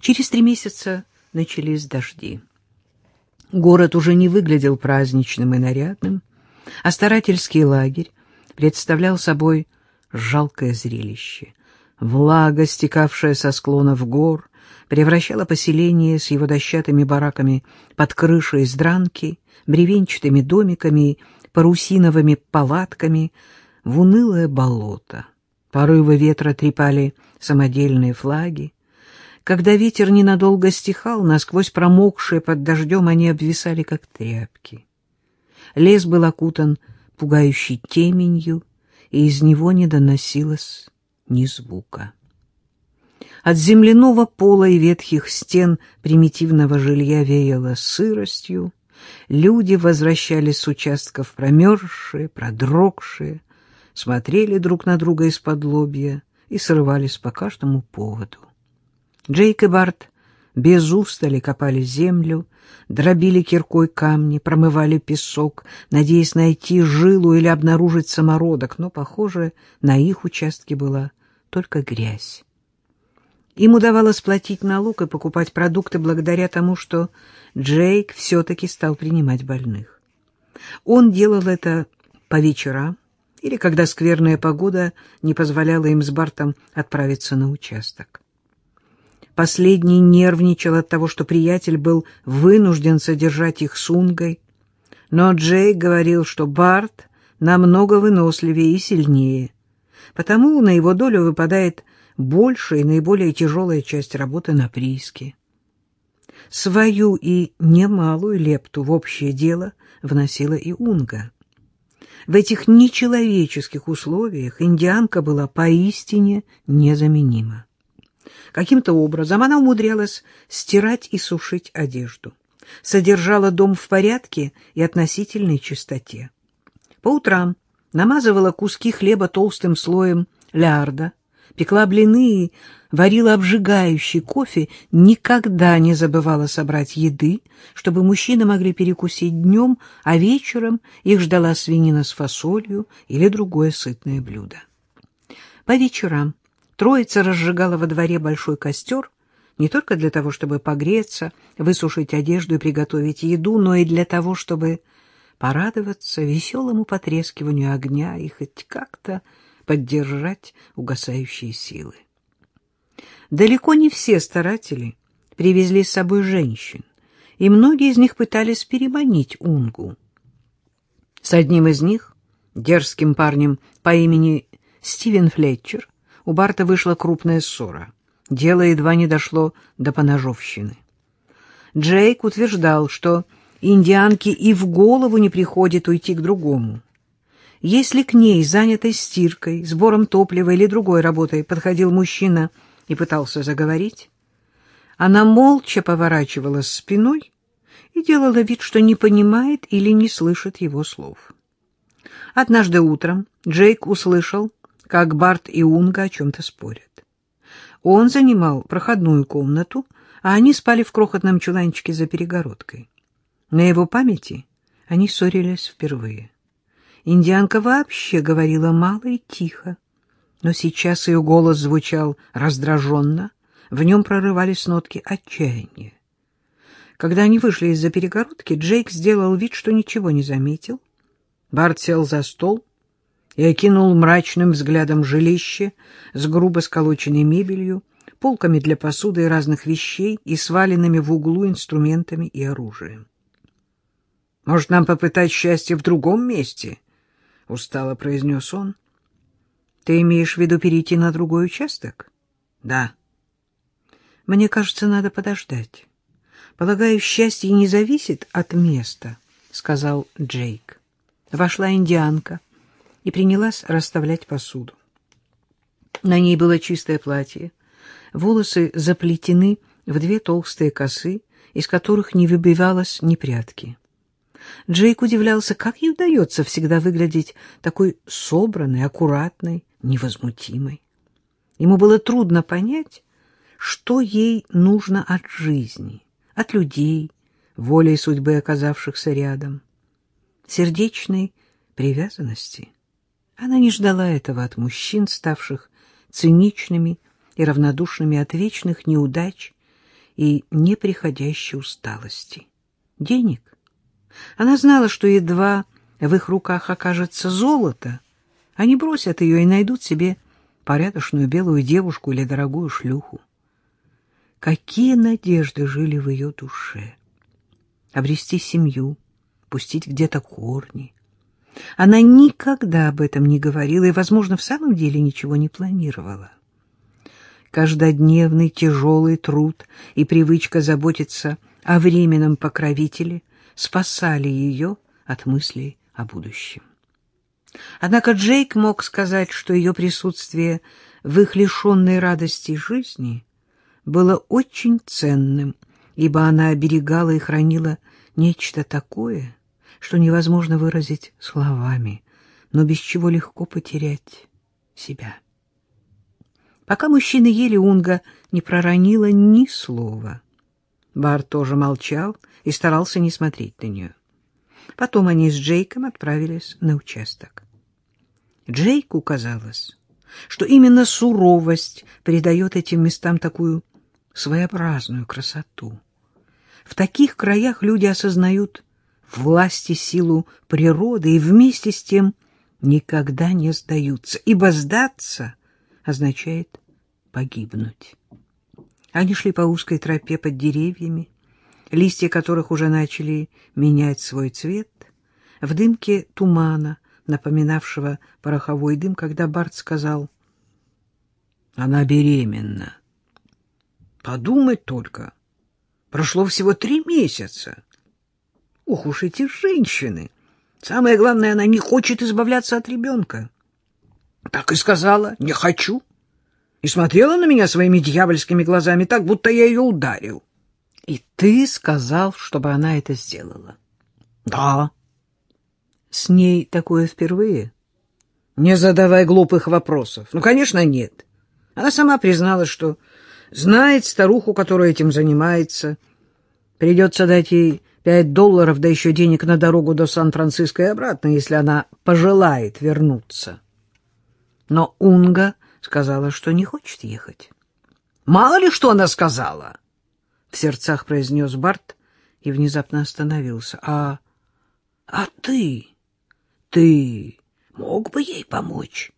Через три месяца начались дожди. Город уже не выглядел праздничным и нарядным, а старательский лагерь представлял собой жалкое зрелище. Влага, стекавшая со склонов гор, превращала поселение с его дощатыми бараками под крышей из дранки, бревенчатыми домиками парусиновыми палатками в унылое болото. Порывы ветра трепали самодельные флаги, когда ветер ненадолго стихал, насквозь промокшие под дождем, они обвисали, как тряпки. Лес был окутан пугающей теменью, и из него не доносилось ни звука. От земляного пола и ветхих стен примитивного жилья веяло сыростью, люди возвращались с участков промерзшие, продрогшие, смотрели друг на друга из-под лобья и срывались по каждому поводу. Джейк и Барт без устали копали землю, дробили киркой камни, промывали песок, надеясь найти жилу или обнаружить самородок, но, похоже, на их участке была только грязь. Им удавалось платить налог и покупать продукты благодаря тому, что Джейк все-таки стал принимать больных. Он делал это по вечерам или когда скверная погода не позволяла им с Бартом отправиться на участок. Последний нервничал от того, что приятель был вынужден содержать их с Унгой. Но Джей говорил, что Барт намного выносливее и сильнее, потому на его долю выпадает большая и наиболее тяжелая часть работы на прииске. Свою и немалую лепту в общее дело вносила и Унга. В этих нечеловеческих условиях индианка была поистине незаменима. Каким-то образом она умудрялась стирать и сушить одежду, содержала дом в порядке и относительной чистоте. По утрам намазывала куски хлеба толстым слоем лярда, пекла блины и варила обжигающий кофе, никогда не забывала собрать еды, чтобы мужчины могли перекусить днем, а вечером их ждала свинина с фасолью или другое сытное блюдо. По вечерам Троица разжигала во дворе большой костер не только для того, чтобы погреться, высушить одежду и приготовить еду, но и для того, чтобы порадоваться веселому потрескиванию огня и хоть как-то поддержать угасающие силы. Далеко не все старатели привезли с собой женщин, и многие из них пытались переманить Унгу. С одним из них, дерзким парнем по имени Стивен Флетчер, у Барта вышла крупная ссора. Дело едва не дошло до поножовщины. Джейк утверждал, что индианке и в голову не приходит уйти к другому. Если к ней, занятой стиркой, сбором топлива или другой работой, подходил мужчина и пытался заговорить, она молча поворачивалась спиной и делала вид, что не понимает или не слышит его слов. Однажды утром Джейк услышал, как Барт и Унга о чем-то спорят. Он занимал проходную комнату, а они спали в крохотном чуланчике за перегородкой. На его памяти они ссорились впервые. Индианка вообще говорила мало и тихо, но сейчас ее голос звучал раздраженно, в нем прорывались нотки отчаяния. Когда они вышли из-за перегородки, Джейк сделал вид, что ничего не заметил. Барт сел за стол, и окинул мрачным взглядом жилище с грубо сколоченной мебелью, полками для посуды и разных вещей и сваленными в углу инструментами и оружием. — Может, нам попытать счастье в другом месте? — устало произнес он. — Ты имеешь в виду перейти на другой участок? — Да. — Мне кажется, надо подождать. Полагаю, счастье не зависит от места, — сказал Джейк. Вошла индианка и принялась расставлять посуду. На ней было чистое платье, волосы заплетены в две толстые косы, из которых не выбивалось ни прядки. Джейк удивлялся, как ей удается всегда выглядеть такой собранной, аккуратной, невозмутимой. Ему было трудно понять, что ей нужно от жизни, от людей, волей судьбы оказавшихся рядом, сердечной привязанности — она не ждала этого от мужчин, ставших циничными и равнодушными от вечных неудач и неприходящей усталости. Денег. Она знала, что едва в их руках окажется золото, они бросят ее и найдут себе порядочную белую девушку или дорогую шлюху. Какие надежды жили в ее душе! Обрести семью, пустить где-то корни. Она никогда об этом не говорила и, возможно, в самом деле ничего не планировала. Каждодневный тяжелый труд и привычка заботиться о временном покровителе спасали ее от мыслей о будущем. Однако Джейк мог сказать, что ее присутствие в их лишенной радости жизни было очень ценным, ибо она оберегала и хранила нечто такое, что невозможно выразить словами, но без чего легко потерять себя. Пока мужчины ели, Унга не проронила ни слова. Бар тоже молчал и старался не смотреть на нее. Потом они с Джейком отправились на участок. Джейку казалось, что именно суровость придает этим местам такую своеобразную красоту. В таких краях люди осознают власть и силу природы и вместе с тем никогда не сдаются, ибо сдаться означает погибнуть. Они шли по узкой тропе под деревьями, листья которых уже начали менять свой цвет, в дымке тумана, напоминавшего пороховой дым, когда Барт сказал, «Она беременна». «Подумать только, прошло всего три месяца». «Ох уж эти женщины! Самое главное, она не хочет избавляться от ребенка». Так и сказала, не хочу. И смотрела на меня своими дьявольскими глазами, так, будто я ее ударил. И ты сказал, чтобы она это сделала? Да. С ней такое впервые? Не задавай глупых вопросов. Ну, конечно, нет. Она сама призналась, что знает старуху, которая этим занимается. Придется дать ей пять долларов, да еще денег на дорогу до Сан-Франциско и обратно, если она пожелает вернуться. Но Унга сказала, что не хочет ехать. «Мало ли что она сказала!» — в сердцах произнес Барт и внезапно остановился. «А... а ты? Ты мог бы ей помочь?»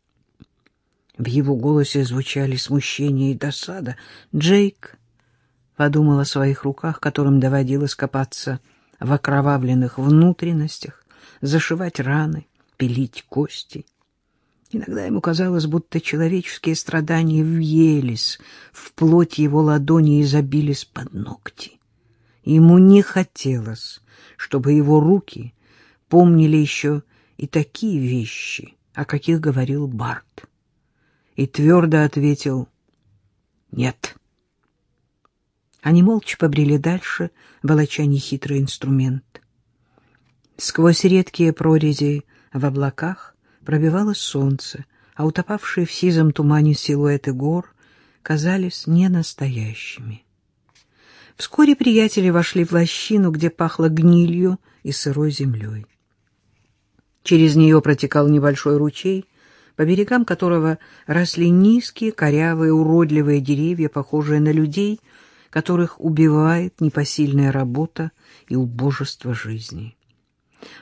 В его голосе звучали смущение и досада. Джейк подумал о своих руках, которым доводилось копаться в окровавленных внутренностях, зашивать раны, пилить кости — Иногда ему казалось, будто человеческие страдания въелись в плоть его ладони и забились под ногти. Ему не хотелось, чтобы его руки помнили еще и такие вещи, о каких говорил Барт. И твердо ответил «нет». Они молча побрели дальше, волоча нехитрый инструмент. Сквозь редкие прорези в облаках пробивалось солнце, а утопавшие в сизом тумане силуэты гор казались ненастоящими. Вскоре приятели вошли в лощину, где пахло гнилью и сырой землей. Через нее протекал небольшой ручей, по берегам которого росли низкие, корявые, уродливые деревья, похожие на людей, которых убивает непосильная работа и убожество жизни.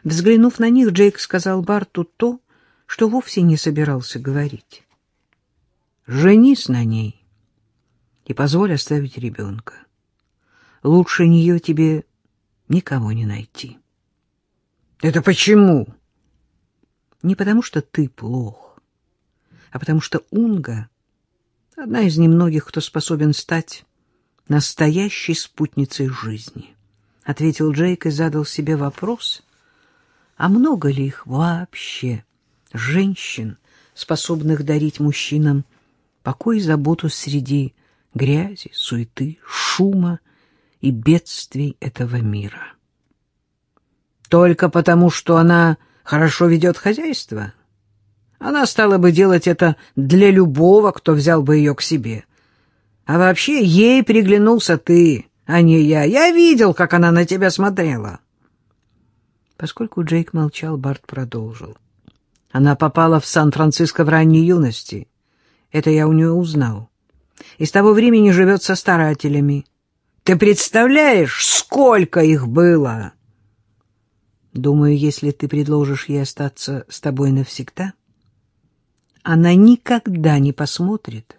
Взглянув на них, Джейк сказал Барту то, что вовсе не собирался говорить. Женись на ней и позволь оставить ребенка. Лучше нее тебе никого не найти. Это почему? Не потому, что ты плох, а потому что Унга — одна из немногих, кто способен стать настоящей спутницей жизни, — ответил Джейк и задал себе вопрос, а много ли их вообще? — женщин, способных дарить мужчинам покой и заботу среди грязи, суеты, шума и бедствий этого мира. Только потому, что она хорошо ведет хозяйство? Она стала бы делать это для любого, кто взял бы ее к себе. А вообще ей приглянулся ты, а не я. Я видел, как она на тебя смотрела. Поскольку Джейк молчал, Барт продолжил. — она попала в Сан-Франциско в ранней юности. Это я у нее узнал. И с того времени живет со старателями. Ты представляешь, сколько их было? Думаю, если ты предложишь ей остаться с тобой навсегда, она никогда не посмотрит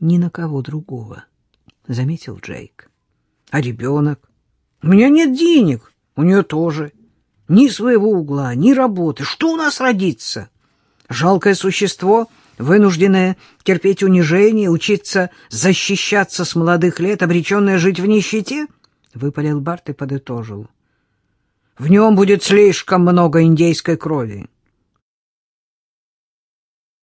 ни на кого другого, — заметил Джейк. А ребенок? У меня нет денег, у нее тоже. Ни своего угла, ни работы. Что у нас родится? Жалкое существо, вынужденное терпеть унижение, учиться защищаться с молодых лет, обреченное жить в нищете? — выпалил Барт и подытожил. — В нем будет слишком много индейской крови.